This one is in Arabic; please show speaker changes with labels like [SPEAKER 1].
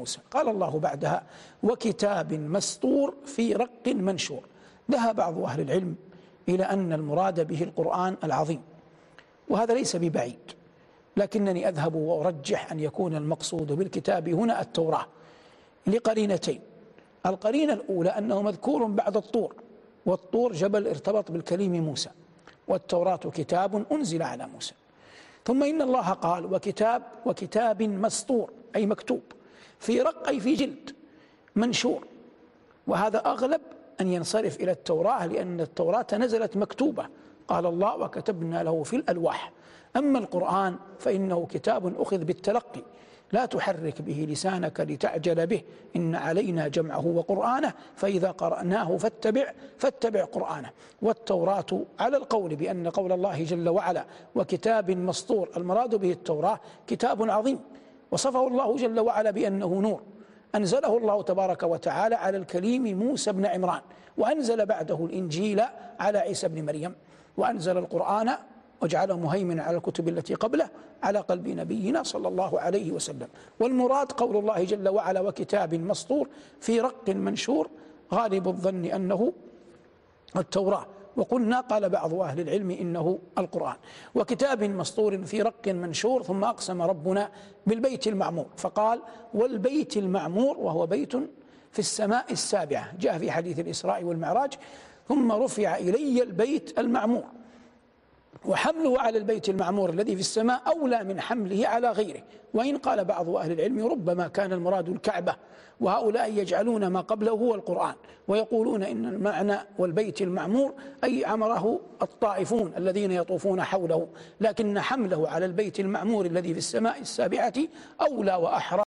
[SPEAKER 1] موسى. قال الله بعدها وكتاب مسطور في رق منشور. ذهب بعض أهل العلم إلى أن المراد به القرآن العظيم. وهذا ليس ببعيد لكنني أذهب وأرجح أن يكون المقصود بالكتاب هنا التوراة لقرينتين. القرينة الأولى أنه مذكور بعد الطور والطور جبل ارتبط بالكليم موسى والتوراة كتاب أنزل على موسى. ثم إن الله قال وكتاب وكتاب مسطور أي مكتوب. في رق أي في جلد منشور. وهذا أغلب أن ينصرف إلى التوراة لأن التوراة نزلت مكتوبة. قال الله وكتبنا له في الألواح. أما القرآن فإنه كتاب أخذ بالتلقي. لا تحرك به لسانك لتعجل به. إن علينا جمعه وقرآنه فإذا قرأناه فاتبع فاتبع قرآنه. والتوراة على القول بأن قول الله جل وعلا وكتاب مسطور. المراد به التوراة كتاب عظيم. وصفه الله جل وعلا بأنه نور. أنزله الله تبارك وتعالى على الكليم موسى بن عمران وأنزل بعده الإنجيل على عيسى بن مريم وأنزل القرآن وجعله مهيمنا على الكتب التي قبله على قلب نبينا صلى الله عليه وسلم. والمراد قول الله جل وعلا وكتاب مسطور في رق منشور غالب الظن أنه التوراة. وقلنا قال بعض أهل العلم إنه القرآن وكتاب مسطور في رق منشور ثم أقسم ربنا بالبيت المعمور فقال والبيت المعمور وهو بيت في السماء السابعة جاء في حديث الإسراء والمعراج ثم رفع إلي البيت المعمور وحمله على البيت المعمور الذي في السماء أولى من حمله على غيره. وإن قال بعض أهل العلم ربما كان المراد الكعبة وهؤلاء يجعلون ما قبله هو القرآن ويقولون إن المعنى والبيت المعمور أي عمره الطائفون الذين يطوفون حوله لكن حمله على البيت المعمور الذي في السماء السابعة أولى وأحرى